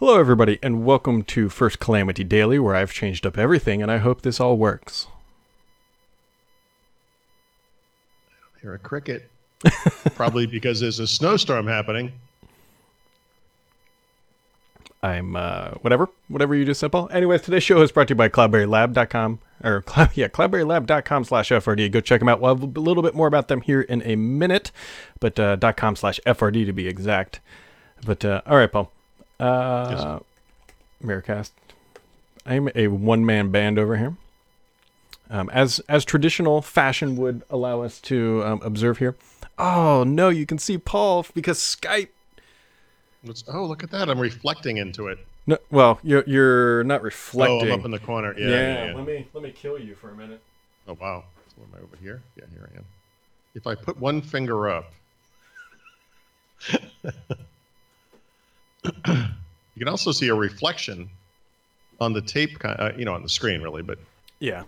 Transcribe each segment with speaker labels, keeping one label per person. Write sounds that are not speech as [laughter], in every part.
Speaker 1: Hello, everybody, and welcome to First Calamity Daily, where I've changed up everything, and I hope this all works.
Speaker 2: I hear a cricket. Probably [laughs] because there's a snowstorm happening.
Speaker 1: I'm uh, whatever, whatever you just said, Paul. Anyways, today's show is brought to you by CloudberryLab.com or cloud, yeah, CloudberryLab.com slash FRD. Go check them out. We'll have a little bit more about them here in a minute, but uh, .com slash FRD to be exact. But uh, all right, Paul. Uh, Miracast. I'm a one man band over here. Um, as as traditional fashion would allow us to um, observe here. Oh no, you can see Paul because Skype
Speaker 2: Let's, oh, look at that. I'm reflecting into it.
Speaker 1: No, well, you're you're not
Speaker 2: Oh,
Speaker 1: reflecting.
Speaker 2: I'm up in the corner. Yeah,
Speaker 1: yeah,
Speaker 2: yeah.
Speaker 1: Let me let me kill you for a minute.
Speaker 2: Oh, wow. So am I over here? Yeah, here I am. If I put one finger up, [laughs] you can also see a reflection on the tape, uh, you know, on the screen, really. But
Speaker 1: Yeah.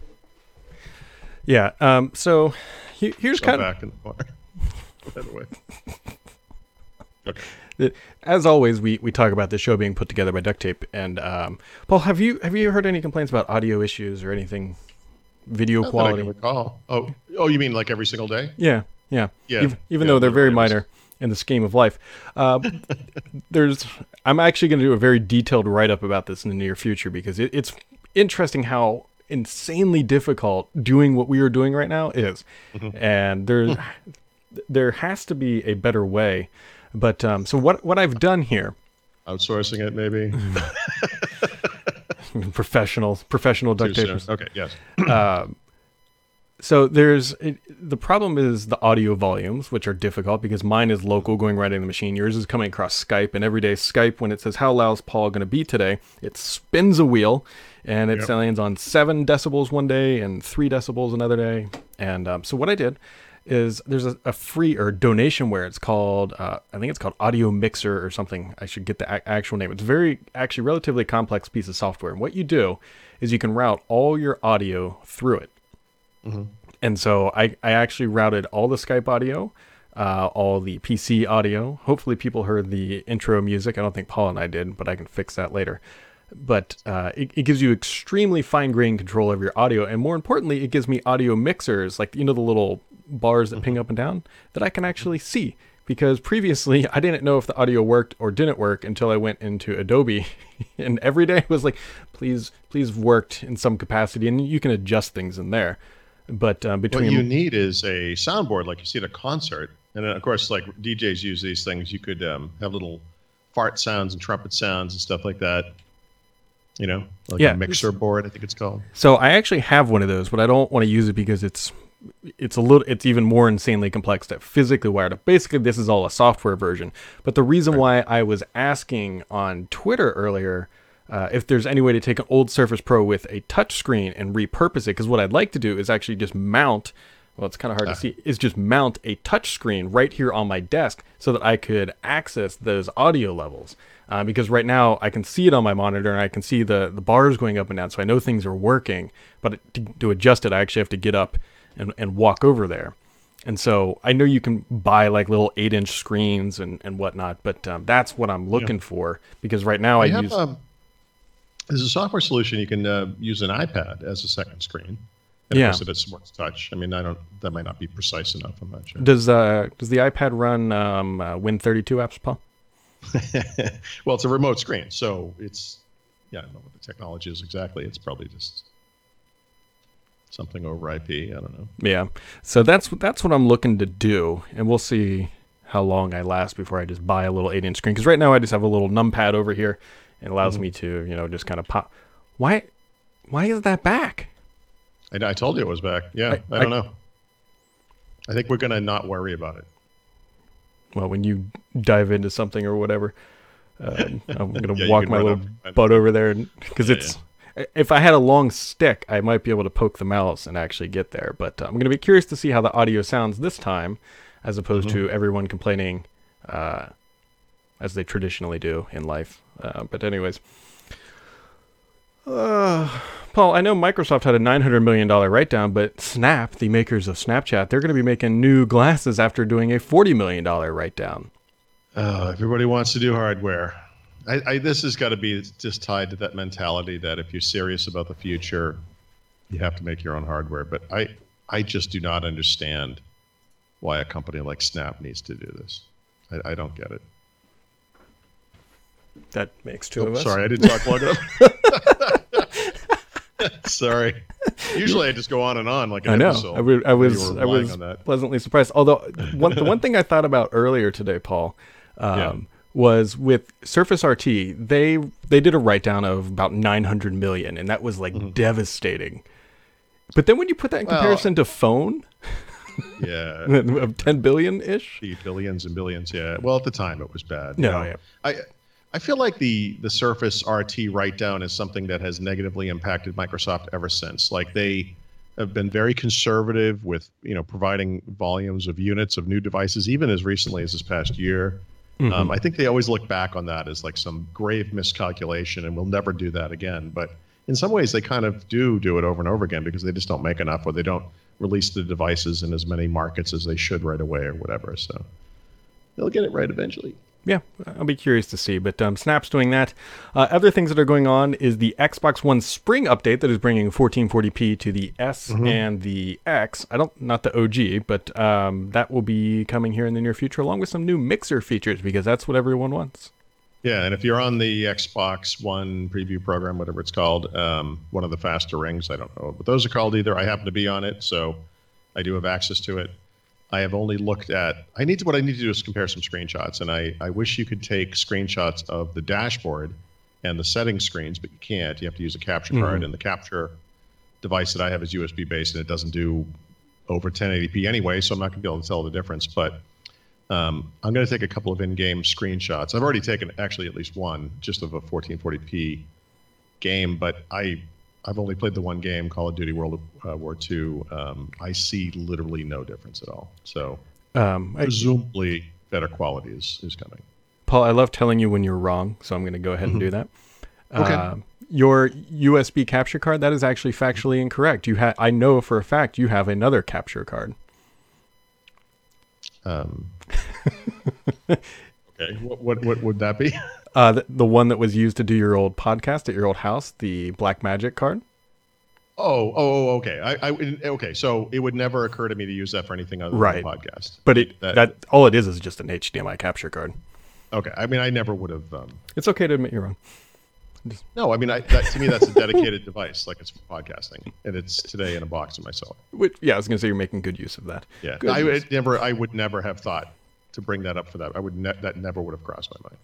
Speaker 1: Yeah. Um. So he- here's
Speaker 2: so
Speaker 1: kind of
Speaker 2: back in the corner. By the way. Okay.
Speaker 1: as always we we talk about this show being put together by duct tape and um. Paul, have you have you heard any complaints about audio issues or anything? Video
Speaker 2: Not that I
Speaker 1: quality.
Speaker 2: can recall. Oh, oh, you mean like every single day?
Speaker 1: Yeah, yeah,
Speaker 2: Yeah,
Speaker 1: Even, even
Speaker 2: yeah,
Speaker 1: though they're very minor in the scheme of life, uh, there's. I'm actually going to do a very detailed write up about this in the near future because it, it's interesting how insanely difficult doing what we are doing right now is,
Speaker 2: Mm-hmm.
Speaker 1: and there's there has to be a better way. But um, so what what I've done here,
Speaker 2: Outsourcing it, maybe. [laughs] [laughs]
Speaker 1: professional professional duct tapers.
Speaker 2: Okay. Yes. [clears throat]
Speaker 1: So there's it, the problem is the audio volumes, which are difficult because mine is local, going right in the machine. Yours is coming across Skype, and every day Skype, when it says how loud is Paul going to be today, it spins a wheel, and it
Speaker 2: Yep.
Speaker 1: lands on seven decibels one day and three decibels another day. And um, so what I did is there's a, a free or donation where it's called uh, I think it's called Audio Mixer or something. I should get the a- actual name. It's very actually relatively complex piece of software. And what you do is you can route all your audio through it. And so I, I actually routed all the Skype audio, uh, all the PC audio. Hopefully, people heard the intro music. I don't think Paul and I did, but I can fix that later. But uh, it, it gives you extremely fine grained control of your audio. And more importantly, it gives me audio mixers, like, you know, the little bars that ping up and down, that I can actually see. Because previously, [laughs] I didn't know if the audio worked or didn't work until I went into Adobe. [laughs] and every day was like, please, please worked in some capacity. And you can adjust things in there. But uh,
Speaker 2: What you need is a soundboard, like you see at a concert, and then, of course, like DJs use these things. You could um, have little fart sounds and trumpet sounds and stuff like that. You know, like
Speaker 1: Yeah.
Speaker 2: a mixer board, I think it's called.
Speaker 1: So I actually have one of those, but I don't want to use it because it's it's a little it's even more insanely complex to physically wire it up. Basically, this is all a software version. But the reason why I was asking on Twitter earlier uh, if there's any way to take an old Surface Pro with a touch screen and repurpose it, because what I'd like to do is actually just mount. Well, it's kind of hard to see. Is just mount a touch screen right here on my desk so that I could access those audio levels. Uh, because right now I can see it on my monitor and I can see the, the bars going up and down, so I know things are working. But to, to adjust it, I actually have to get up and, and walk over there. And so I know you can buy like little eight inch screens and, and whatnot, but um, that's what I'm looking for because right now I
Speaker 2: I have,
Speaker 1: use.
Speaker 2: um, there's a software solution you can uh, use an iPad as a second screen. And
Speaker 1: Yeah.
Speaker 2: of course, if it supports touch, I mean, I don't. That might not be precise enough. I'm not sure.
Speaker 1: does uh, does the iPad run um, uh, Win32 apps, Paul? [laughs]
Speaker 2: well, it's a remote screen, so it's yeah. I don't know what the technology is exactly. It's probably just something over IP. I don't know.
Speaker 1: Yeah. So that's that's what I'm looking to do, and we'll see how long I last before I just buy a little eight inch screen. Because right now I just have a little numpad over here, it allows me to you know just kind of pop. Why? Why is that back?
Speaker 2: I, I told you it was back. Yeah,
Speaker 1: I-
Speaker 2: I, don't know. I think we're gonna not worry about it.
Speaker 1: Well, when you dive into something or whatever, um, [laughs] I'm gonna
Speaker 2: Yeah,
Speaker 1: walk my little
Speaker 2: up
Speaker 1: butt over there because
Speaker 2: Yeah,
Speaker 1: it's. If I had a long stick, I might be able to poke the mouse and actually get there. But uh, I'm going to be curious to see how the audio sounds this time, as opposed
Speaker 2: Mm-hmm.
Speaker 1: to everyone complaining, uh, as they traditionally do in life. Uh, but anyways, uh, Paul, I know Microsoft had a $900 million write down, but Snap, the makers of Snapchat, they're going to be making new glasses after doing a $40 million write down.
Speaker 2: Oh, everybody wants to do hardware. I, I this has got to be just tied to that mentality that if you're serious about the future, you have to make your own hardware. But I I just do not understand why a company like Snap needs to do this. I, I don't get it.
Speaker 1: That makes two
Speaker 2: Oh,
Speaker 1: of us.
Speaker 2: sorry, I didn't talk long enough. [laughs] sorry. Usually I just go on and on like an
Speaker 1: I know.
Speaker 2: episode.
Speaker 1: I, w- I
Speaker 2: You
Speaker 1: was I was pleasantly surprised. Although one the one thing I thought about earlier today, Paul, [laughs] um,
Speaker 2: Yeah.
Speaker 1: was with Surface RT. They they did a write down of about 900 million, and that was like devastating. But then when you put that in
Speaker 2: Mm-hmm. Well-
Speaker 1: comparison to phone [laughs]
Speaker 2: Yeah.
Speaker 1: of 10 billion ish,
Speaker 2: billions and billions. Yeah. Well, at the time it was bad. you
Speaker 1: No,
Speaker 2: know.
Speaker 1: yeah.
Speaker 2: I I feel like the the Surface RT write down is something that has negatively impacted Microsoft ever since. Like they have been very conservative with you know providing volumes of units of new devices, even as recently as this past year.
Speaker 1: Mm-hmm.
Speaker 2: Um, I think they always look back on that as like some grave miscalculation, and we'll never do that again. But in some ways, they kind of do do it over and over again because they just don't make enough, or they don't release the devices in as many markets as they should right away, or whatever. So they'll get it right eventually.
Speaker 1: Yeah, I'll be curious to see. But um, Snap's doing that. Uh, other things that are going on is the Xbox One Spring update that is bringing 1440p to the S and the X. I don't, not the OG, but um, that will be coming here in the near future, along with some new mixer features because that's what everyone wants.
Speaker 2: Yeah, and if you're on the Xbox One preview program, whatever it's called, um, one of the faster rings, I don't know what those are called either. I happen to be on it, so I do have access to it. I have only looked at. I need to. What I need to do is compare some screenshots, and I I wish you could take screenshots of the dashboard and the settings screens, but you can't. You have to use a capture card, and the capture device that I have is USB based, and it doesn't do over 1080p anyway, so I'm not going to be able to tell the difference. But um, I'm going to take a couple of in-game screenshots. I've already taken actually at least one, just of a 1440p game, but I I've only played the one game, Call of Duty World uh, War II. Um, I see literally no difference at all. So
Speaker 1: Um, I,
Speaker 2: presumably better quality is, is coming.
Speaker 1: Paul, I love telling you when you're wrong, so I'm going to go ahead and do that.
Speaker 2: Okay.
Speaker 1: Uh, your USB capture card that is actually factually incorrect. You ha- I know for a fact you have another capture card.
Speaker 2: Um, [laughs] okay, what, what what would that be? [laughs]
Speaker 1: Uh, the, the one that was used to do your old podcast at your old house, the Blackmagic card.
Speaker 2: Oh, oh, oh, okay. I, I okay. So it would never occur to me to use that for anything other
Speaker 1: Right.
Speaker 2: than a podcast.
Speaker 1: But it
Speaker 2: That-
Speaker 1: that, all it is is just an HDMI capture card.
Speaker 2: Okay. I mean, I never would have. Um,
Speaker 1: It's okay to admit you're wrong.
Speaker 2: no, I mean, I, that, to me, that's a dedicated [laughs] device, like it's for podcasting, and it's today in a box in my cellar.
Speaker 1: Which, yeah, I was going to say you're making good use of that.
Speaker 2: Yeah,
Speaker 1: Good
Speaker 2: I
Speaker 1: use.
Speaker 2: would never. I would never have thought to bring that up for that. I would. Ne- that never would have crossed my mind.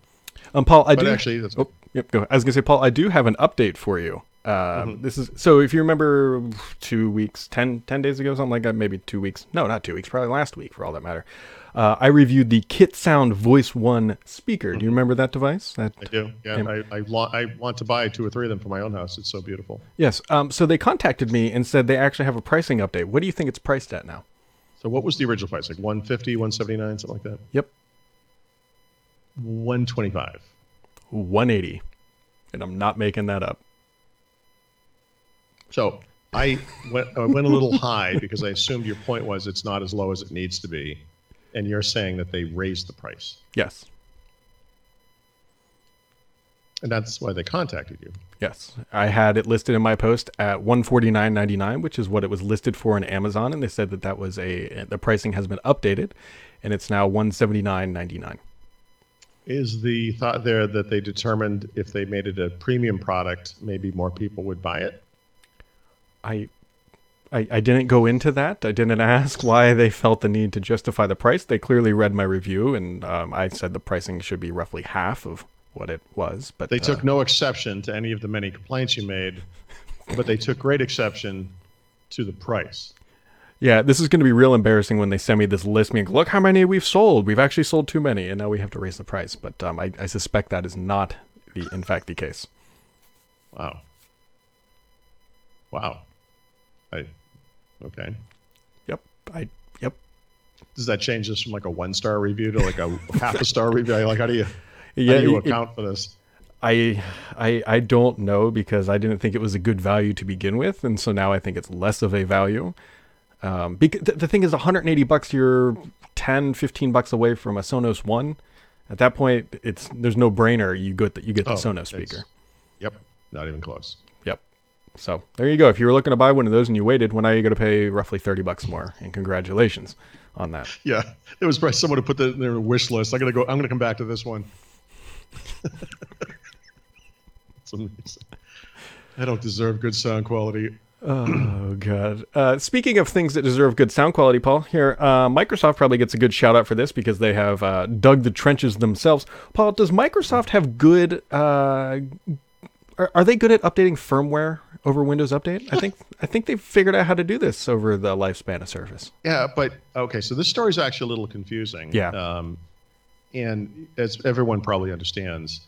Speaker 1: Um, Paul, I
Speaker 2: But
Speaker 1: do.
Speaker 2: actually, that's
Speaker 1: Oh, yep. Go. ahead. I was gonna say, Paul, I do have an update for you. Uh,
Speaker 2: Mm-hmm.
Speaker 1: This is so. If you remember, two weeks, 10, 10 days ago, something like that, maybe two weeks. No, not two weeks. Probably last week, for all that matter. Uh, I reviewed the Kit Sound Voice One speaker. Do you remember that device? That
Speaker 2: I do. Yeah, I I, lo- I want to buy two or three of them for my own house. It's so beautiful.
Speaker 1: yes. Um, so they contacted me and said they actually have a pricing update. What do you think it's priced at now?
Speaker 2: So what was the original price? Like 150, 179, something like that.
Speaker 1: Yep,
Speaker 2: 125.
Speaker 1: 180. And I'm not making that up.
Speaker 2: So I went, I went a little high because I assumed your point was it's not as low as it needs to be. And you're saying that they raised the price.
Speaker 1: Yes.
Speaker 2: And that's why they contacted you.
Speaker 1: Yes. I had it listed in my post at 149.99, which is what it was listed for in Amazon and they said that that was a the pricing has been updated and it's now 179.99.
Speaker 2: Is the thought there that they determined if they made it a premium product, maybe more people would buy it?
Speaker 1: I, I I didn't go into that. I didn't ask why they felt the need to justify the price. They clearly read my review, and um, I said the pricing should be roughly half of what it was. But
Speaker 2: They
Speaker 1: uh,
Speaker 2: took no exception to any of the many complaints you made, but they took great exception to the price.
Speaker 1: Yeah, this is going to be real embarrassing when they send me this list. Me, look how many we've sold. We've actually sold too many, and now we have to raise the price. But um, I, I suspect that is not the, in fact, the case.
Speaker 2: Wow. Wow. I okay.
Speaker 1: Yep. I. Yep.
Speaker 2: Does that change this from like a one star review to like a [laughs] half a star review? Like how do you
Speaker 1: Yeah.
Speaker 2: how do you
Speaker 1: it-
Speaker 2: account for this?
Speaker 1: I, I, I don't know because I didn't think it was a good value to begin with, and so now I think it's less of a value. Um, because the, the thing is, 180 bucks, you're 10, 15 bucks away from a Sonos One, At that point, it's there's no brainer. You get the, you get the
Speaker 2: Oh,
Speaker 1: Sonos speaker.
Speaker 2: Yep, not even close.
Speaker 1: Yep. So there you go. If you were looking to buy one of those and you waited, well, now you're going to pay roughly thirty bucks more. And congratulations on that. [laughs]
Speaker 2: Yeah, it was probably someone who put that in their wish list. I'm gonna go. I'm gonna come back to this one. [laughs] I don't deserve good sound quality.
Speaker 1: Oh god. Uh, speaking of things that deserve good sound quality, Paul, here uh, Microsoft probably gets a good shout out for this because they have uh, dug the trenches themselves. Paul, does Microsoft have good? Uh, are, are they good at updating firmware over Windows Update? I think I think they've figured out how to do this over the lifespan of Surface.
Speaker 2: Yeah, but okay. So this story is actually a little confusing.
Speaker 1: Yeah.
Speaker 2: Um, and as everyone probably understands,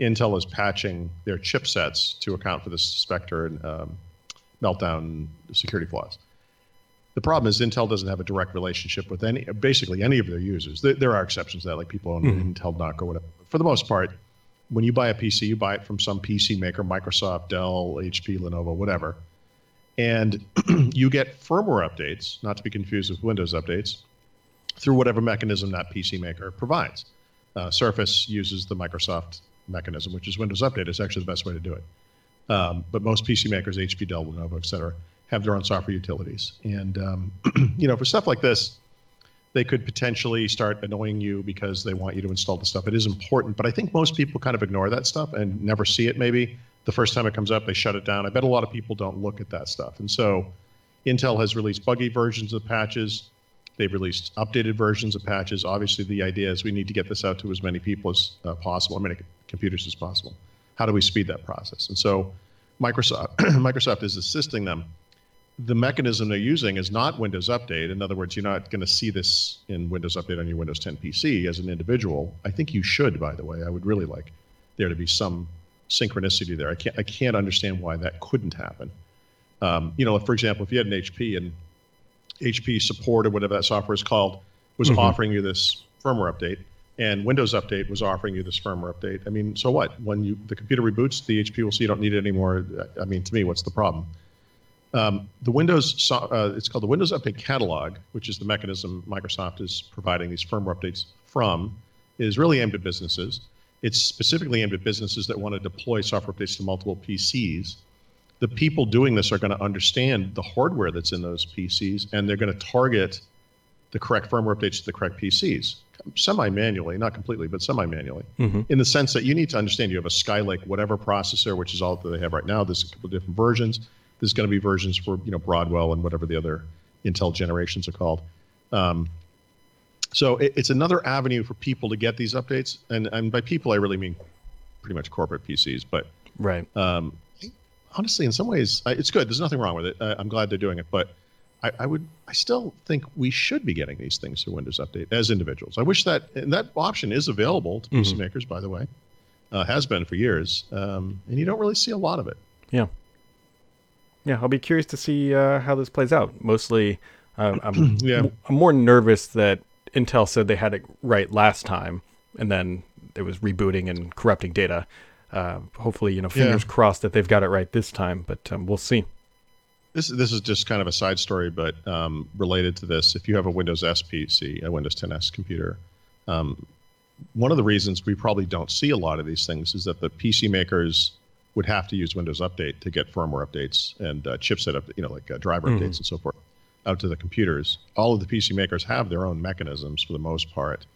Speaker 2: Intel is patching their chipsets to account for this Spectre and um, Meltdown security flaws. The problem is Intel doesn't have a direct relationship with any, basically any of their users. There, there are exceptions to that, like people own
Speaker 1: Mhm.
Speaker 2: Intel NUC or whatever. For the most part, when you buy a PC, you buy it from some PC maker, Microsoft, Dell, HP, Lenovo, whatever. And [clears throat] you get firmware updates, not to be confused with Windows updates, through whatever mechanism that PC maker provides. Uh, Surface uses the Microsoft mechanism, which is Windows Update. It's actually the best way to do it. Um, but most PC makers, HP, Dell, Lenovo, et cetera, have their own software utilities. And um, [clears throat] you know, for stuff like this, they could potentially start annoying you because they want you to install the stuff. It is important, but I think most people kind of ignore that stuff and never see it. Maybe the first time it comes up, they shut it down. I bet a lot of people don't look at that stuff. And so, Intel has released buggy versions of patches. They've released updated versions of patches. Obviously, the idea is we need to get this out to as many people as uh, possible, as many computers as possible. How do we speed that process? And so, Microsoft [clears throat] Microsoft is assisting them. The mechanism they're using is not Windows Update. In other words, you're not going to see this in Windows Update on your Windows 10 PC as an individual. I think you should, by the way. I would really like there to be some synchronicity there. I can't I can't understand why that couldn't happen. Um, you know, for example, if you had an HP and HP support or whatever that software is called was
Speaker 1: Mhm.
Speaker 2: offering you this firmware update, and Windows Update was offering you this firmware update. I mean, so what? When you the computer reboots, the HP will see you don't need it anymore. I mean, to me, what's the problem? Um, the Windows uh, it's called the Windows Update Catalog, which is the mechanism Microsoft is providing these firmware updates from, is really aimed at businesses. It's specifically aimed at businesses that want to deploy software updates to multiple PCs. The people doing this are going to understand the hardware that's in those PCs, and they're going to target the correct firmware updates to the correct PCs, semi-manually, not completely, but semi-manually
Speaker 1: Mm-hmm.
Speaker 2: in the sense that you need to understand you have a Skylake whatever processor, which is all that they have right now. There's a couple different versions. There's going to be versions for you know Broadwell and whatever the other Intel generations are called. Um, so it, it's another avenue for people to get these updates, and and by people I really mean pretty much corporate PCs. But
Speaker 1: Right.
Speaker 2: um, honestly, in some ways, I, it's good. There's nothing wrong with it. I'm glad they're doing it, but I, I would, I still think we should be getting these things through Windows Update as individuals. I wish that and that option is available to PC
Speaker 1: Mhm.
Speaker 2: makers, by the way, uh, has been for years, um, and you don't really see a lot of it.
Speaker 1: Yeah, yeah. I'll be curious to see uh, how this plays out. Mostly, um, I'm [clears throat]
Speaker 2: Yeah.
Speaker 1: I'm more nervous that Intel said they had it right last time, and then it was rebooting and corrupting data. Uh, hopefully, you know, fingers
Speaker 2: Yeah.
Speaker 1: crossed that they've got it right this time. But um, we'll see.
Speaker 2: This this is just kind of a side story, but um, related to this. If you have a Windows S PC, a Windows 10 S computer, um, one of the reasons we probably don't see a lot of these things is that the PC makers would have to use Windows Update to get firmware updates and uh, chipset up, you know, like uh, driver
Speaker 1: Mhm.
Speaker 2: updates and so forth, out to the computers. All of the PC makers have their own mechanisms for the most part,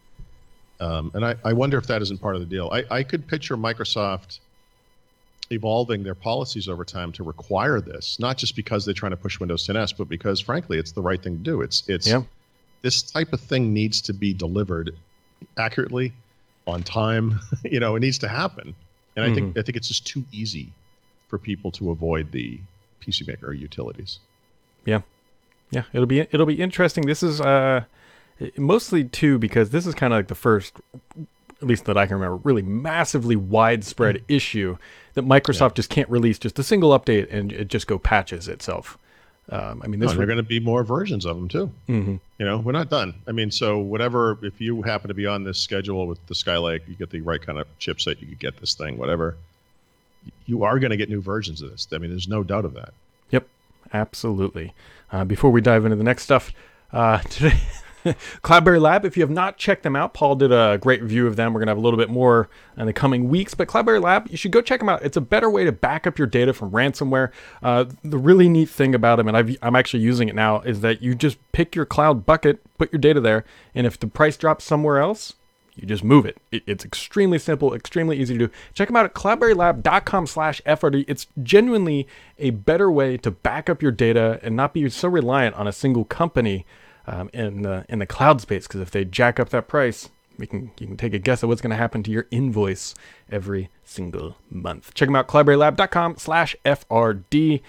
Speaker 2: um, and I, I wonder if that isn't part of the deal. I, I could picture Microsoft evolving their policies over time to require this, not just because they're trying to push Windows 10 S, but because frankly, it's the right thing to do. It's it's
Speaker 1: Yeah.
Speaker 2: this type of thing needs to be delivered accurately, on time. [laughs] you know, it needs to happen, and I think I think it's just too easy for people to avoid the PC Maker utilities.
Speaker 1: Yeah, yeah, it'll be it'll be interesting. This is uh mostly too because this is kind of like the first, at least that I can remember, really massively widespread issue that Microsoft just can't release just a single update and it just go patches itself. Um, I mean,
Speaker 2: No,
Speaker 1: this.
Speaker 2: there are going to be more versions of them too.
Speaker 1: Mhm.
Speaker 2: You know, we're not done. I mean, so whatever, if you happen to be on this schedule with the Skylake, you get the right kind of chipset, you could get this thing, whatever. You are going to get new versions of this. I mean, there's no doubt of that.
Speaker 1: Mm-hmm. Yep, absolutely. Uh, before we dive into the next stuff, uh, [laughs] today [laughs] Cloudberry Lab, if you have not checked them out, Paul did a great review of them. We're going to have a little bit more in the coming weeks. But Cloudberry Lab, you should go check them out. It's a better way to back up your data from ransomware. Uh, the really neat thing about them, and i am actually using it now, is that you just pick your cloud bucket, put your data there, and if the price drops somewhere else, you just move it. it. It's extremely simple, extremely easy to do. Check them out at cloudberrylab.com slash FRD. It's genuinely a better way to back up your data and not be so reliant on a single company um, in, the, in the cloud space. Because if they jack up that price, we can you can take a guess at what's going to happen to your invoice every single month. Check them out, cloudberrylab.com slash FRD.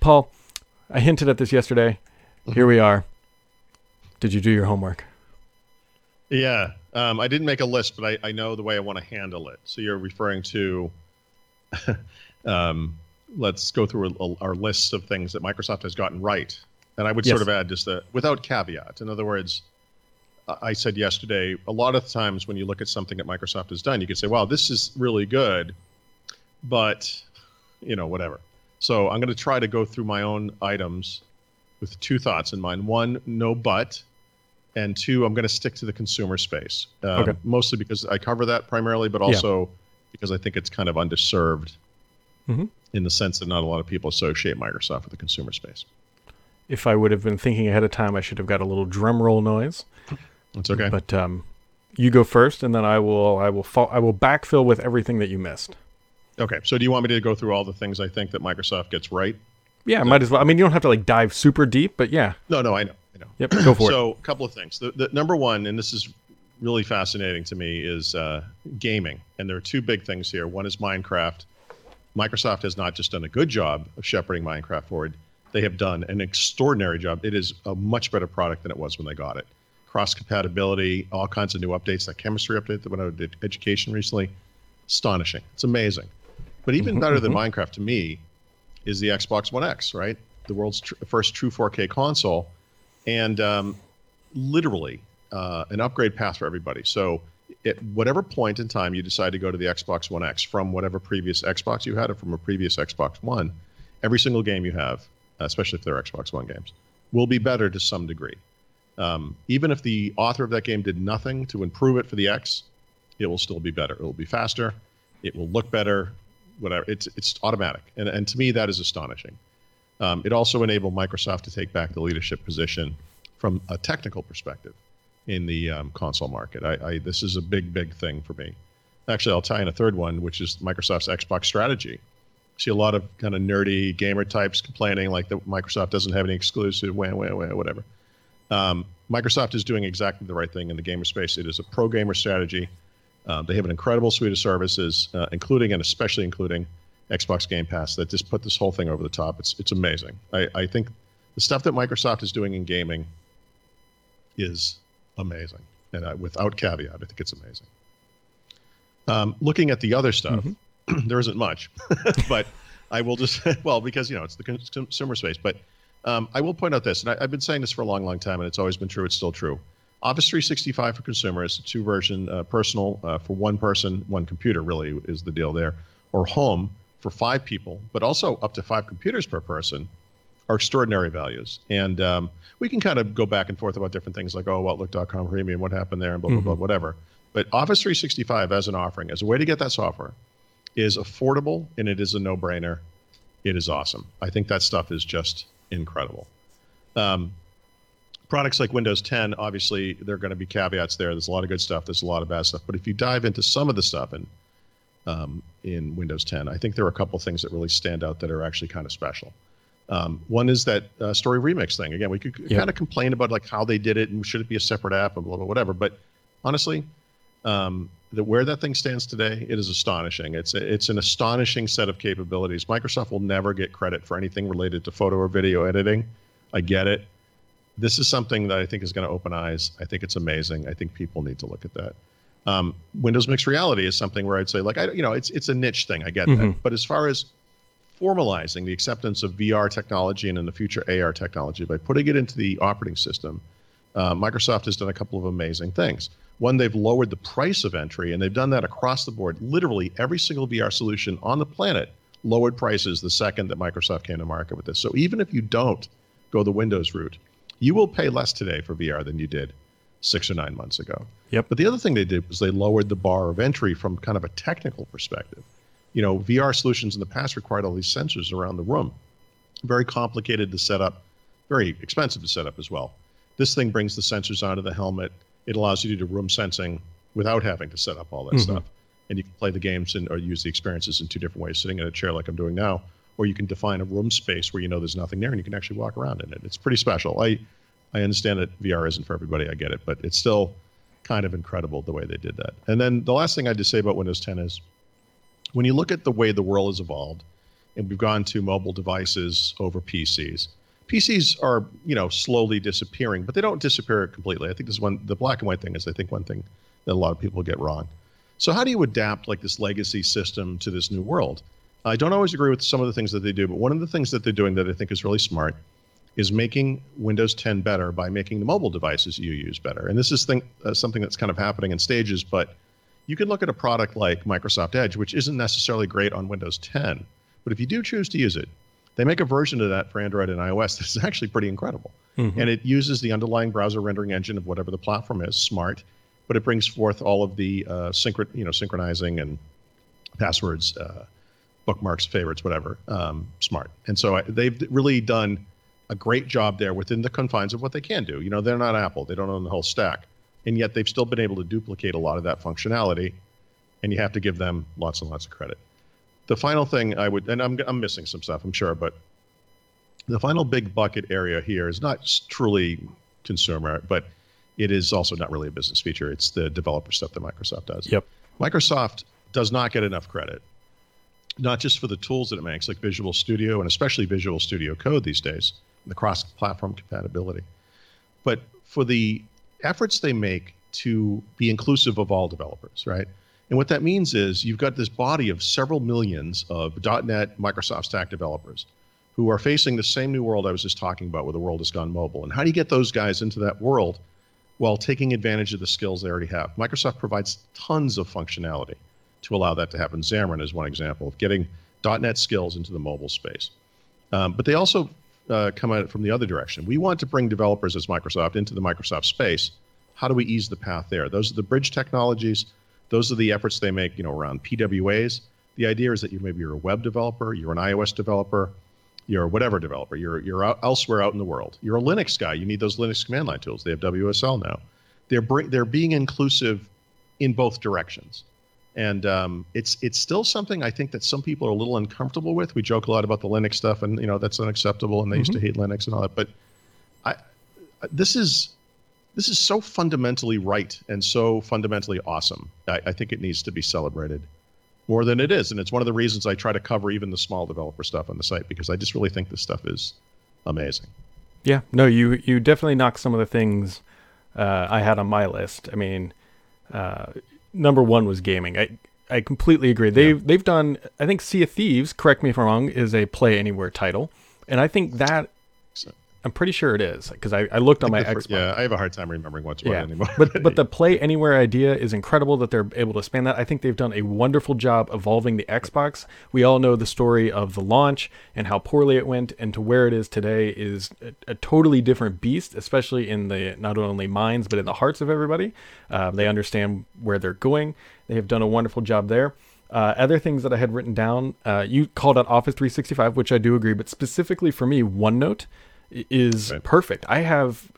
Speaker 1: Paul, I hinted at this yesterday. Here we are. Did you do your homework?
Speaker 2: Yeah, um, I didn't make a list, but I, I know the way I want to handle it. So you're referring to, [laughs] um, let's go through a, a, our list of things that Microsoft has gotten right. And I would yes. sort of add just that without caveat. In other words, I said yesterday, a lot of times when you look at something that Microsoft has done, you could say, wow, this is really good, but, you know, whatever. So I'm going to try to go through my own items with two thoughts in mind. One, no but and two, I'm going to stick to the consumer space, um, okay. mostly because I cover that primarily, but also yeah. because I think it's kind of underserved mm-hmm. in the sense that not a lot of people associate Microsoft with the consumer space.
Speaker 1: If I would have been thinking ahead of time, I should have got a little drum roll noise.
Speaker 2: That's okay.
Speaker 1: But um, you go first, and then I will I will fall, I will backfill with everything that you missed.
Speaker 2: Okay. So do you want me to go through all the things I think that Microsoft gets right?
Speaker 1: Yeah, might as well. I mean, you don't have to like dive super deep, but yeah.
Speaker 2: No, no, I know. I know.
Speaker 1: Yep, go for
Speaker 2: so, it. So, a couple of things. The, the, number one, and this is really fascinating to me, is uh, gaming. And there are two big things here. One is Minecraft. Microsoft has not just done a good job of shepherding Minecraft forward; they have done an extraordinary job. It is a much better product than it was when they got it. Cross compatibility, all kinds of new updates. That chemistry update that went out of education recently, astonishing. It's amazing. But even mm-hmm, better than mm-hmm. Minecraft to me is the Xbox One X, right? The world's tr- first true 4K console and um, literally uh, an upgrade path for everybody. So at whatever point in time you decide to go to the Xbox One X from whatever previous Xbox you had or from a previous Xbox One, every single game you have, especially if they're Xbox One games, will be better to some degree. Um, even if the author of that game did nothing to improve it for the X, it will still be better. It will be faster. It will look better. Whatever. It's it's automatic, and and to me that is astonishing. Um, it also enabled Microsoft to take back the leadership position from a technical perspective in the um, console market. I, I, this is a big, big thing for me. Actually, I'll tie in a third one, which is Microsoft's Xbox strategy. See a lot of kind of nerdy gamer types complaining like that Microsoft doesn't have any exclusive, wah, wah, wah, whatever. Um, Microsoft is doing exactly the right thing in the gamer space. It is a pro gamer strategy. Uh, they have an incredible suite of services, uh, including and especially including Xbox Game Pass that just put this whole thing over the top. It's it's amazing. I, I think the stuff that Microsoft is doing in gaming is amazing, and I, without caveat, I think it's amazing. Um, looking at the other stuff, mm-hmm. [clears throat] there isn't much, [laughs] but I will just [laughs] well because you know it's the consumer space, but um, I will point out this, and I, have been saying this for a long, long time, and it's always been true. It's still true. Office 365 for consumers, two version, uh, personal uh, for one person, one computer, really is the deal there, or home for five people, but also up to five computers per person, are extraordinary values. And um, we can kind of go back and forth about different things like, oh, Outlook.com premium, what happened there, and blah, blah, mm-hmm. blah, whatever. But Office 365 as an offering, as a way to get that software, is affordable and it is a no brainer. It is awesome. I think that stuff is just incredible. Um, products like Windows 10, obviously, there are going to be caveats there. There's a lot of good stuff, there's a lot of bad stuff. But if you dive into some of the stuff, and um, in Windows 10. I think there are a couple things that really stand out that are actually kind of special. Um, one is that uh, story remix thing. Again, we could yep. kind of complain about like how they did it and should it be a separate app and blah blah whatever. But honestly, um, the, where that thing stands today, it is astonishing. It's a, it's an astonishing set of capabilities. Microsoft will never get credit for anything related to photo or video editing. I get it. This is something that I think is going to open eyes. I think it's amazing. I think people need to look at that. Um, Windows Mixed Reality is something where I'd say, like, I, you know, it's it's a niche thing. I get mm-hmm. that. But as far as formalizing the acceptance of VR technology and in the future AR technology by putting it into the operating system, uh, Microsoft has done a couple of amazing things. One, they've lowered the price of entry, and they've done that across the board. Literally, every single VR solution on the planet lowered prices the second that Microsoft came to market with this. So even if you don't go the Windows route, you will pay less today for VR than you did six or nine months ago.
Speaker 1: Yep.
Speaker 2: But the other thing they did was they lowered the bar of entry from kind of a technical perspective. You know, VR solutions in the past required all these sensors around the room. Very complicated to set up, very expensive to set up as well. This thing brings the sensors onto the helmet. It allows you to do room sensing without having to set up all that
Speaker 1: Mhm.
Speaker 2: stuff. And you can play the games and or use the experiences in two different ways, sitting in a chair like I'm doing now, or you can define a room space where you know there's nothing there and you can actually walk around in it. It's pretty special. I I understand that VR isn't for everybody. I get it, but it's still kind of incredible the way they did that. And then the last thing I'd just say about Windows 10 is when you look at the way the world has evolved, and we've gone to mobile devices over PCs. PCs are, you know, slowly disappearing, but they don't disappear completely. I think this is one the black and white thing is I think one thing that a lot of people get wrong. So how do you adapt like this legacy system to this new world? I don't always agree with some of the things that they do, but one of the things that they're doing that I think is really smart is making Windows 10 better by making the mobile devices you use better. And this is thing, uh, something that's kind of happening in stages, but you can look at a product like Microsoft Edge, which isn't necessarily great on Windows 10, but if you do choose to use it, they make a version of that for Android and iOS that's [laughs] actually pretty incredible.
Speaker 1: Mhm.
Speaker 2: And it uses the underlying browser rendering engine of whatever the platform is, smart, but it brings forth all of the uh, synchro- you know, synchronizing and passwords, uh, bookmarks, favorites, whatever, um, smart. And so I, they've really done a great job there within the confines of what they can do. You know, they're not Apple; they don't own the whole stack, and yet they've still been able to duplicate a lot of that functionality. And you have to give them lots and lots of credit. The final thing I would, and I'm I'm missing some stuff, I'm sure, but the final big bucket area here is not truly consumer, but it is also not really a business feature. It's the developer stuff that Microsoft does.
Speaker 1: Yep.
Speaker 2: Microsoft does not get enough credit, not just for the tools that it makes, like Visual Studio and especially Visual Studio Code these days, the cross platform compatibility, but for the efforts they make to be inclusive of all developers, right? And what that means is you've got this body of several millions of .NET Microsoft Stack developers who are facing the same new world I was just talking about where the world has gone mobile. And how do you get those guys into that world while taking advantage of the skills they already have? Microsoft provides tons of functionality to allow that to happen. Xamarin is one example of getting .NET skills into the mobile space. Um, but they also uh, come at it from the other direction. We want to bring developers as Microsoft into the Microsoft space. How do we ease the path there? Those are the bridge technologies. Those are the efforts they make, you know, around PWAs. The idea is that you maybe you're a web developer, you're an iOS developer, you're a whatever developer, you're you're out elsewhere out in the world. You're a Linux guy. You need those Linux command line tools. They have WSL now. They're bring, they're being inclusive in both directions, and um, it's it's still something I think that some people are a little uncomfortable with. We joke a lot about the Linux stuff, and you know that's unacceptable, and they used to hate Linux and all that. But I this is this is so fundamentally right and so fundamentally awesome. I, I think it needs to be celebrated more than it is, and it's one of the reasons I try to cover even the small developer stuff on the site because I just really think this stuff is amazing.
Speaker 1: Yeah, no, you you definitely knocked some of the things uh, I had on my list. I mean, uh, number one was gaming. I I completely agree. They've they've done. I think Sea of Thieves. Correct me if I'm wrong. Is a Play Anywhere title, and I think that I'm pretty sure it is because I, I looked on my Xbox.
Speaker 2: yeah, I have a hard time remembering what's what
Speaker 1: Yeah,
Speaker 2: anymore.
Speaker 1: but but [laughs] the play anywhere idea is incredible that they're able to span that. I think they've done a wonderful job evolving the Xbox. We all know the story of the launch and how poorly it went, and to where it is today is a, a totally different beast, especially in the not only minds but in the hearts of everybody. Uh, they understand where they're going. They have done a wonderful job there. Uh, other things that I had written down, uh, you called out Office 365, which I do agree, but specifically for me, OneNote is
Speaker 2: Right.
Speaker 1: perfect. I have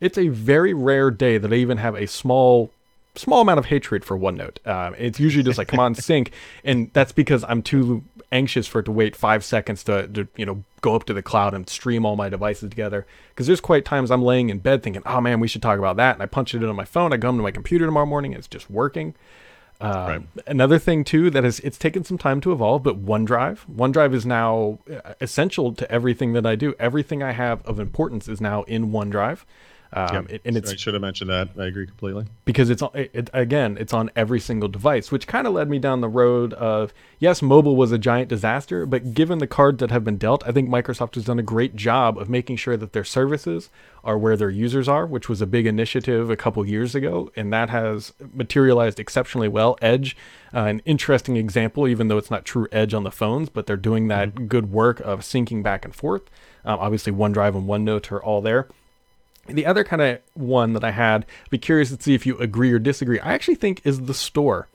Speaker 1: it's a very rare day that I even have a small small amount of hatred for OneNote. Um, it's usually just like come on [laughs] sync, and that's because I'm too anxious for it to wait five seconds to, to you know go up to the cloud and stream all my devices together. Because there's quite times I'm laying in bed thinking, oh man, we should talk about that, and I punch it in on my phone. I come to my computer tomorrow morning, and it's just working. Uh,
Speaker 2: Right.
Speaker 1: Another thing too that is it's taken some time to evolve, but OneDrive, OneDrive is now essential to everything that I do. Everything I have of importance is now in OneDrive, um,
Speaker 2: Yep.
Speaker 1: and it's
Speaker 2: I should have mentioned that. I agree completely.
Speaker 1: because it's it, again it's on every single device which kind of led me down the road of yes mobile was a giant disaster but given the cards that have been dealt i think microsoft has done a great job of making sure that their services are where their users are which was a big initiative a couple years ago and that has materialized exceptionally well edge uh, an interesting example even though it's not true edge on the phones but they're doing that good work of syncing back and forth um, obviously onedrive and onenote are all there The other kind of one that I had, I'd be curious to see if you agree or disagree. I actually think is the store.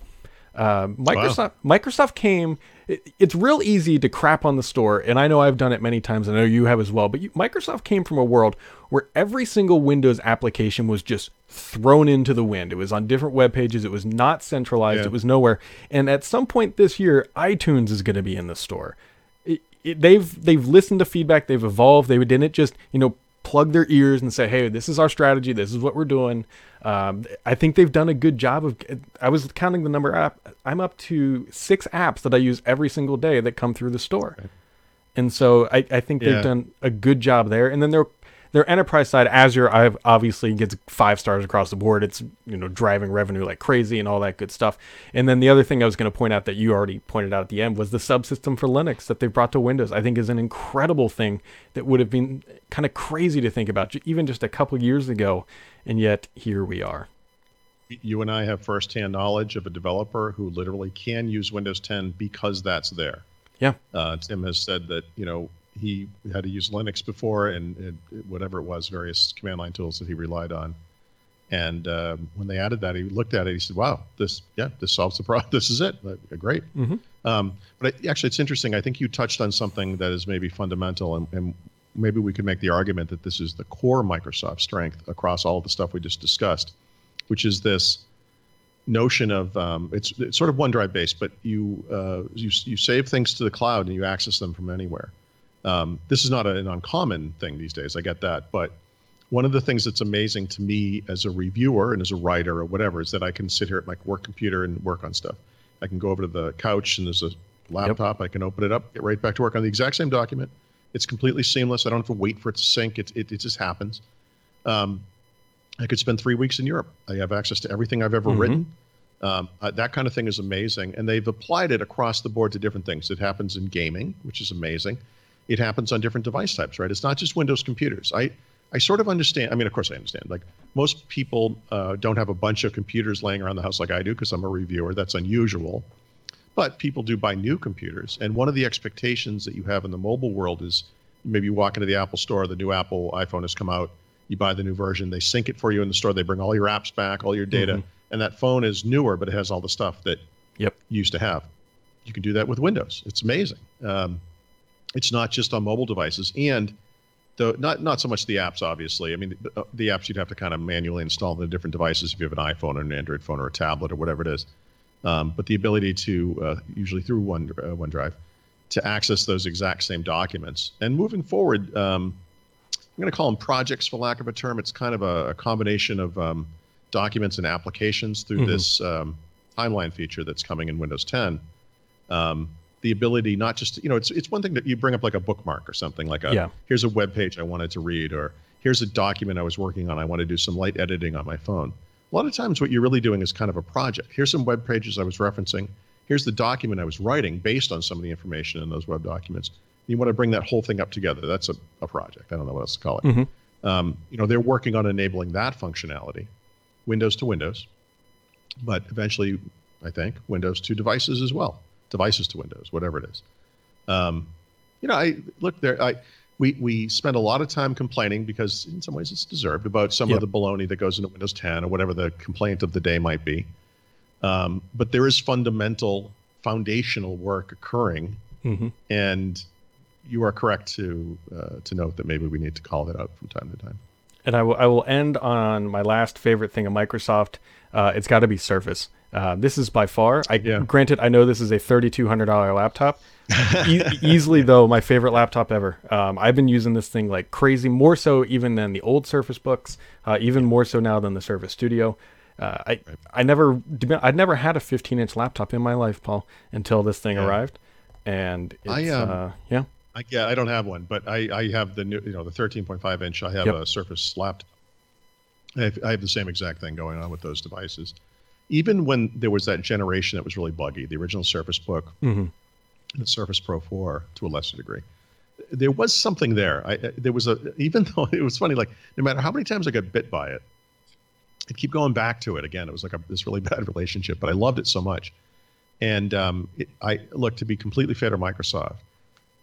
Speaker 1: Uh, Microsoft wow. Microsoft came. It, it's real easy to crap on the store, and I know I've done it many times. I know you have as well. But you, Microsoft came from a world where every single Windows application was just thrown into the wind. It was on different web pages. It was not centralized. Yeah. It was nowhere. And at some point this year, iTunes is going to be in the store. It, it, they've they've listened to feedback. They've evolved. They didn't just you know plug their ears and say, "Hey, this is our strategy. This is what we're doing." Um, I think they've done a good job of. I was counting the number app. I'm up to six apps that I use every single day that come through the store, and so I, I think they've done a good job there. And then they're their enterprise side, Azure, obviously gets five stars across the board. It's you know driving revenue like crazy and all that good stuff. And then the other thing I was going to point out that you already pointed out at the end was the subsystem for Linux that they've brought to Windows. I think is an incredible thing that would have been kind of crazy to think about even just a couple years ago, and yet here we are.
Speaker 2: You and I have firsthand knowledge of a developer who literally can use Windows 10 because that's there.
Speaker 1: Yeah.
Speaker 2: Uh, Tim has said that you know he had to use Linux before and, and, whatever it was, various command line tools that he relied on. And uh, when they added that, he looked at it. He said, "Wow, this yeah, this solves the problem. [laughs] This is it. Great." Mm-hmm. Um, but I, actually, it's interesting. I think you touched on something that is maybe fundamental, and, and, maybe we could make the argument that this is the core Microsoft strength across all the stuff we just discussed, which is this notion of um, it's, it's sort of OneDrive based, but you uh, you you save things to the cloud and you access them from anywhere. Um, this is not an uncommon thing these days. I get that, but one of the things that's amazing to me as a reviewer and as a writer or whatever is that I can sit here at my work computer and work on stuff. I can go over to the couch and there's a laptop. Yep. I can open it up, get right back to work on the exact same document. It's completely seamless. I don't have to wait for it to sync. It, it, it just happens. Um, I could spend three weeks in Europe. I have access to everything I've ever mm-hmm. written. Um, uh, that kind of thing is amazing. And they've applied it across the board to different things. It happens in gaming, which is amazing it happens on different device types, right? It's not just Windows computers. I, I sort of understand. I mean, of course, I understand. Like most people uh, don't have a bunch of computers laying around the house like I do because I'm a reviewer. That's unusual. But people do buy new computers. And one of the expectations that you have in the mobile world is maybe you walk into the Apple store, the new Apple iPhone has come out, you buy the new version, they sync it for you in the store, they bring all your apps back, all your data, mm-hmm. and that phone is newer, but it has all the stuff that
Speaker 1: yep.
Speaker 2: you used to have. You can do that with Windows. It's amazing. Um, it's not just on mobile devices, and the not not so much the apps. Obviously, I mean the, uh, the apps you'd have to kind of manually install on the different devices if you have an iPhone or an Android phone or a tablet or whatever it is. Um, but the ability to uh, usually through One uh, OneDrive to access those exact same documents. And moving forward, um, I'm going to call them projects for lack of a term. It's kind of a, a combination of um, documents and applications through mm-hmm. this um, timeline feature that's coming in Windows 10. The ability not just to, you know it's it's one thing that you bring up like a bookmark or something like a
Speaker 1: yeah.
Speaker 2: here's a web page I wanted to read or here's a document I was working on I want to do some light editing on my phone. A lot of times what you're really doing is kind of a project. Here's some web pages I was referencing. Here's the document I was writing based on some of the information in those web documents. You want to bring that whole thing up together. That's a, a project. I don't know what else to call it. Mm-hmm. Um, you know, they're working on enabling that functionality, Windows to Windows, but eventually, I think Windows to devices as well devices to Windows, whatever it is. Um, you know, I look there. I we we spend a lot of time complaining because in some ways it's deserved about some yep. of the baloney that goes into Windows 10 or whatever the complaint of the day might be. Um, but there is fundamental, foundational work occurring, mm-hmm. and you are correct to uh, to note that maybe we need to call that out from time to time.
Speaker 1: And I will I will end on my last favorite thing of Microsoft. Uh, it's got to be Surface. Uh, this is by far. I yeah. granted, I know this is a thirty-two hundred dollar laptop. [laughs] e- easily though, my favorite laptop ever. Um, I've been using this thing like crazy, more so even than the old Surface Books, uh, even more so now than the Surface Studio. Uh, I. I never I'd never had a 15 inch laptop in my life, Paul, until this thing yeah. arrived, and I um, uh, yeah.
Speaker 2: I, yeah, I don't have one, but I, I have the new, you know, the 13.5 inch. I have yep. a Surface laptop. I have, I have the same exact thing going on with those devices even when there was that generation that was really buggy, the original Surface Book, mm-hmm. the Surface Pro 4 to a lesser degree, there was something there. I, there was a, even [laughs] though it was funny, like no matter how many times I got bit by it, I'd keep going back to it again. It was like a, this really [laughs] bad relationship, but I loved it so much. And um, it, I look to be completely fair to Microsoft.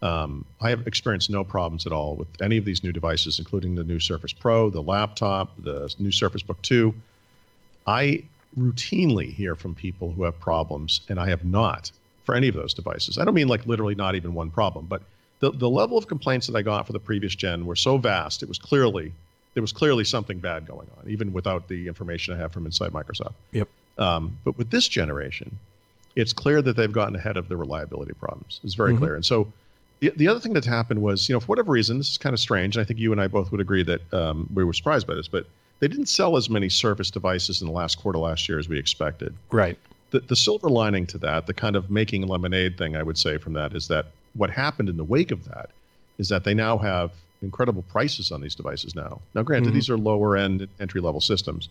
Speaker 2: Um, I have experienced no problems at all with any of these new devices, including the new Surface Pro, the laptop, the new Surface Book 2. I routinely hear from people who have problems, and I have not for any of those devices. I don't mean like literally not even one problem, but the, the level of complaints that I got for the previous gen were so vast, it was clearly there was clearly something bad going on, even without the information I have from inside Microsoft.
Speaker 1: Yep.
Speaker 2: Um, but with this generation, it's clear that they've gotten ahead of the reliability problems. It's very mm-hmm. clear. And so the, the other thing that's happened was, you know, for whatever reason, this is kind of strange. And I think you and I both would agree that um, we were surprised by this, but they didn't sell as many Surface devices in the last quarter last year as we expected.
Speaker 1: Right.
Speaker 2: The, the silver lining to that, the kind of making lemonade thing I would say from that is that what happened in the wake of that is that they now have incredible prices on these devices now. Now, granted, mm-hmm. these are lower end entry level systems,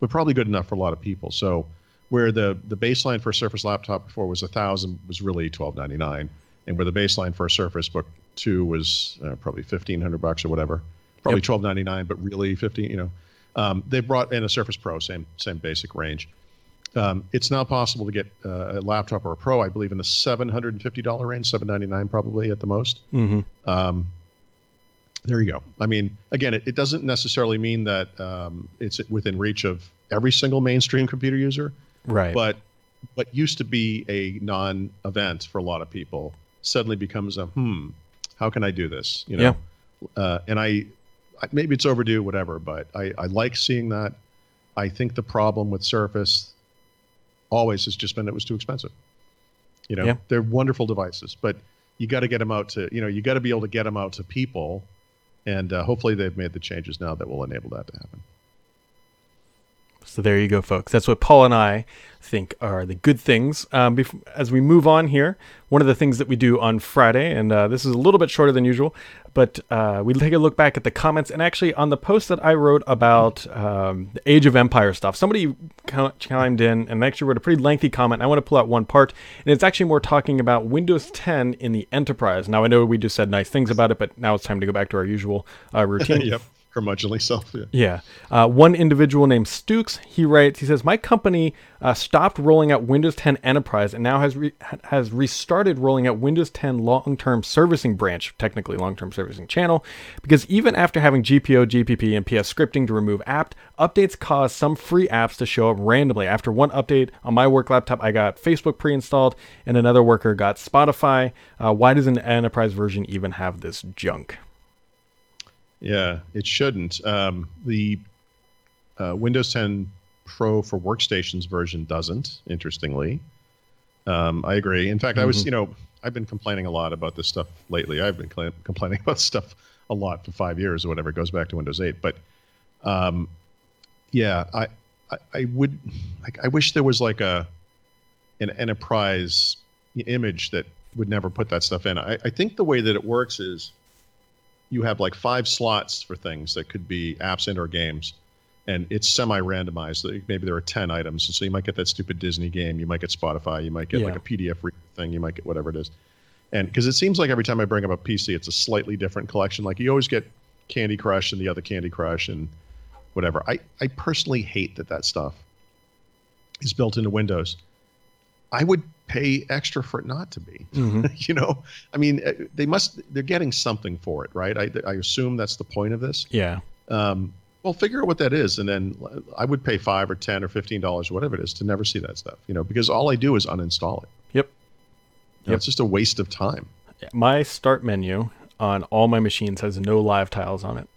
Speaker 2: but probably good enough for a lot of people. So, where the the baseline for a Surface laptop before was a thousand, was really twelve ninety nine, and where the baseline for a Surface Book Two was uh, probably fifteen hundred bucks or whatever, probably twelve ninety nine, but really fifteen. You know, um, they brought in a Surface Pro, same same basic range. Um, it's now possible to get uh, a laptop or a Pro, I believe, in the seven hundred and fifty dollar range, seven ninety nine probably at the most.
Speaker 1: Mm-hmm.
Speaker 2: Um, there you go. I mean, again, it, it doesn't necessarily mean that um, it's within reach of every single mainstream computer user,
Speaker 1: right?
Speaker 2: But what used to be a non-event for a lot of people suddenly becomes a hmm. How can I do this? You know, yeah. uh, and I maybe it's overdue, whatever. But I, I like seeing that. I think the problem with Surface always has just been it was too expensive. You know, yeah. they're wonderful devices, but you got to get them out to you know you got to be able to get them out to people, and uh, hopefully they've made the changes now that will enable that to happen.
Speaker 1: So there you go, folks. That's what Paul and I think are the good things. Um, bef- as we move on here, one of the things that we do on Friday, and uh, this is a little bit shorter than usual, but uh, we take a look back at the comments and actually on the post that I wrote about um, the Age of Empire stuff. Somebody chimed in and actually wrote a pretty lengthy comment. I want to pull out one part, and it's actually more talking about Windows 10 in the enterprise. Now I know we just said nice things about it, but now it's time to go back to our usual uh, routine. [laughs]
Speaker 2: yep curmudgeonly [laughs] self.
Speaker 1: Yeah. yeah. Uh, one individual named Stukes, he writes, he says, my company uh, stopped rolling out Windows 10 Enterprise and now has re- has restarted rolling out Windows 10 long-term servicing branch, technically long-term servicing channel, because even after having GPO, GPP, and PS scripting to remove apt, updates cause some free apps to show up randomly. After one update on my work laptop, I got Facebook pre-installed, and another worker got Spotify. Uh, why does an enterprise version even have this junk?
Speaker 2: Yeah, it shouldn't. Um, the uh, Windows 10 Pro for workstations version doesn't. Interestingly, um, I agree. In fact, mm-hmm. I was, mm-hmm. you know, I've been complaining a lot about this stuff lately. I've been cl- complaining [laughs] about stuff a lot for five years or whatever. It goes back to Windows 8, but um, yeah, I, I, I would, like, I wish there was like a an enterprise image that would never put that stuff in. I, I think the way that it works is you have like five slots for things that could be apps and or games and it's semi-randomized. Maybe there are 10 items and so you might get that stupid disney game you might get spotify you might get yeah. like a pdf thing you might get whatever it is. And because it seems like every time i bring up a pc it's a slightly different collection. Like you always get candy crush and the other candy crush and whatever. I, I personally hate that that stuff is built into windows i would pay extra for it not to be.
Speaker 1: Mm-hmm. [laughs]
Speaker 2: you know, I mean, uh, they must, they're getting something for it, right? I, I assume that's the point of this.
Speaker 1: Yeah.
Speaker 2: Um, well, figure out what that is, and then I would pay five or ten or fifteen dollars, whatever it is, to never see that stuff. You know, because all I do is uninstall it.
Speaker 1: Yep.
Speaker 2: Know. It's just a waste of time.
Speaker 1: My start menu on all my machines has no live tiles on it.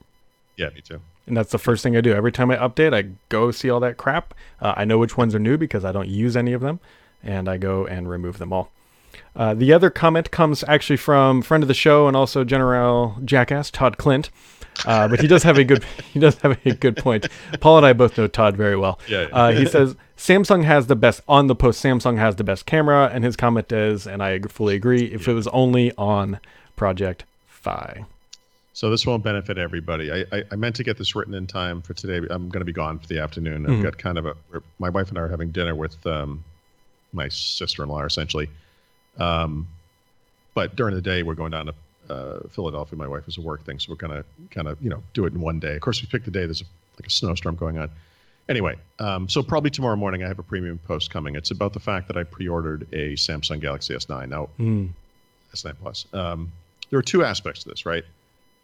Speaker 2: Yeah, me too.
Speaker 1: And that's the first thing I do. Every time I update, I go see all that crap. Uh, I know which ones are new because I don't use any of them and I go and remove them all. Uh, the other comment comes actually from friend of the show and also General Jackass Todd Klindt, uh, but he does have a good [laughs] he does have a good point. Paul and I both know Todd very well.
Speaker 2: Yeah,
Speaker 1: yeah. Uh, he says Samsung has the best on the post. Samsung has the best camera, and his comment is, and I fully agree. If yeah. it was only on Project Fi.
Speaker 2: So this won't benefit everybody. I, I, I, meant to get this written in time for today. I'm going to be gone for the afternoon. I've mm-hmm. got kind of a. My wife and I are having dinner with um, my sister-in-law essentially. Um, but during the day, we're going down to uh, Philadelphia. My wife is a work thing, so we're gonna kind of you know do it in one day. Of course, we picked the day there's a, like a snowstorm going on. Anyway, um, so probably tomorrow morning I have a premium post coming. It's about the fact that I pre-ordered a Samsung Galaxy S9. Now,
Speaker 1: mm.
Speaker 2: S9 Plus. Um, there are two aspects to this, right?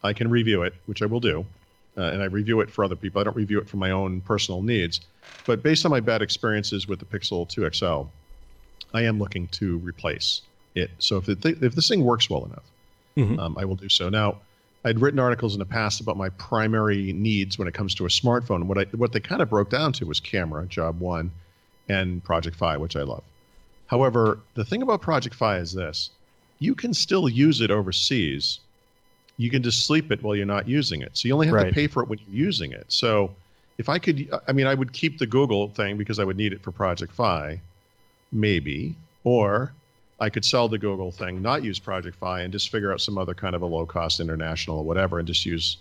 Speaker 2: I can review it, which I will do, uh, and I review it for other people. I don't review it for my own personal needs, but based on my bad experiences with the Pixel 2 XL, I am looking to replace it. So if it, if this thing works well enough,
Speaker 1: Mhm.
Speaker 2: um, I will do so. Now, I'd written articles in the past about my primary needs when it comes to a smartphone. What I what they kind of broke down to was camera, job one, and Project Fi, which I love. However, the thing about Project Fi is this: you can still use it overseas. You can just sleep it while you're not using it. So you only have
Speaker 1: Right.
Speaker 2: to pay for it when you're using it. So if I could, I mean, I would keep the Google thing because I would need it for Project Fi, maybe, or I could sell the Google thing, not use Project Fi, and just figure out some other kind of a low cost international or whatever, and just use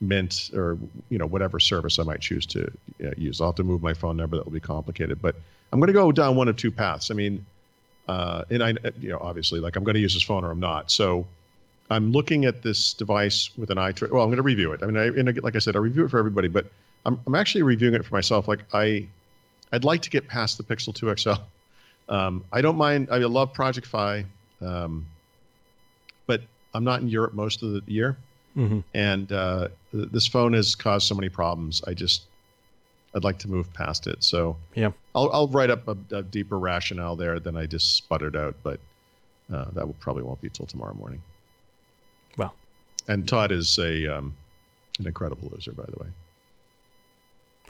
Speaker 2: Mint or you know whatever service I might choose to uh, use. I'll have to move my phone number. That will be complicated, but I'm going to go down one of two paths. I mean, uh, and I you know obviously like I'm going to use this phone or I'm not. So I'm looking at this device with an eye. Tra- well, I'm going to review it. I mean, I, and like I said, I review it for everybody, but I'm I'm actually reviewing it for myself. Like I, I'd like to get past the Pixel 2 XL. Um, I don't mind. I love Project Fi, um, but I'm not in Europe most of the year,
Speaker 1: Mhm.
Speaker 2: and uh, th- this phone has caused so many problems. I just, I'd like to move past it. So
Speaker 1: Yeah.
Speaker 2: I'll I'll write up a, a deeper rationale there than I just sputtered out, but uh, that will probably won't be till tomorrow morning.
Speaker 1: Well.
Speaker 2: and Todd is a um, an incredible loser, by the way.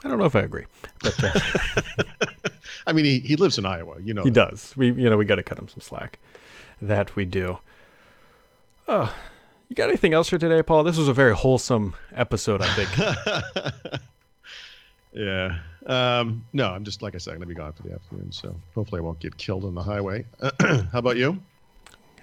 Speaker 1: I don't know if I agree, but uh, [laughs]
Speaker 2: I mean, he, he lives in Iowa, you know.
Speaker 1: he
Speaker 2: that.
Speaker 1: does. We, you know, we got to cut him some slack. That we do. Oh, you got anything else for today, Paul? This was a very wholesome episode, I think. [laughs]
Speaker 2: Yeah. Um, no, I'm just like I said, I'm gonna be gone for the afternoon, so hopefully I won't get killed on the highway. [clears throat] How about you?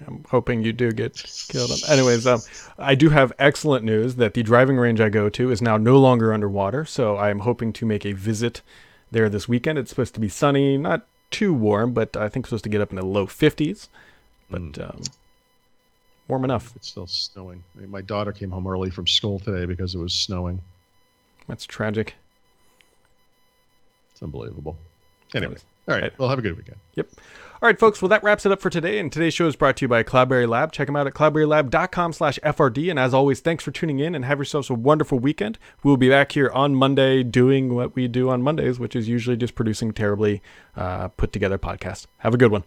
Speaker 1: I'm hoping you do get killed. Anyways, um, I do have excellent news that the driving range I go to is now no longer underwater. So I'm hoping to make a visit there this weekend. It's supposed to be sunny, not too warm, but I think supposed to get up in the low 50s. But um, warm enough.
Speaker 2: It's still snowing. I mean, my daughter came home early from school today because it was snowing.
Speaker 1: That's tragic.
Speaker 2: It's unbelievable. Anyway,
Speaker 1: Anyways.
Speaker 2: all right. Well, have a good weekend.
Speaker 1: Yep. All right, folks. Well, that wraps it up for today. And today's show is brought to you by Cloudberry Lab. Check them out at cloudberrylab.com slash FRD. And as always, thanks for tuning in and have yourselves a wonderful weekend. We'll be back here on Monday doing what we do on Mondays, which is usually just producing terribly uh, put together podcasts. Have a good one.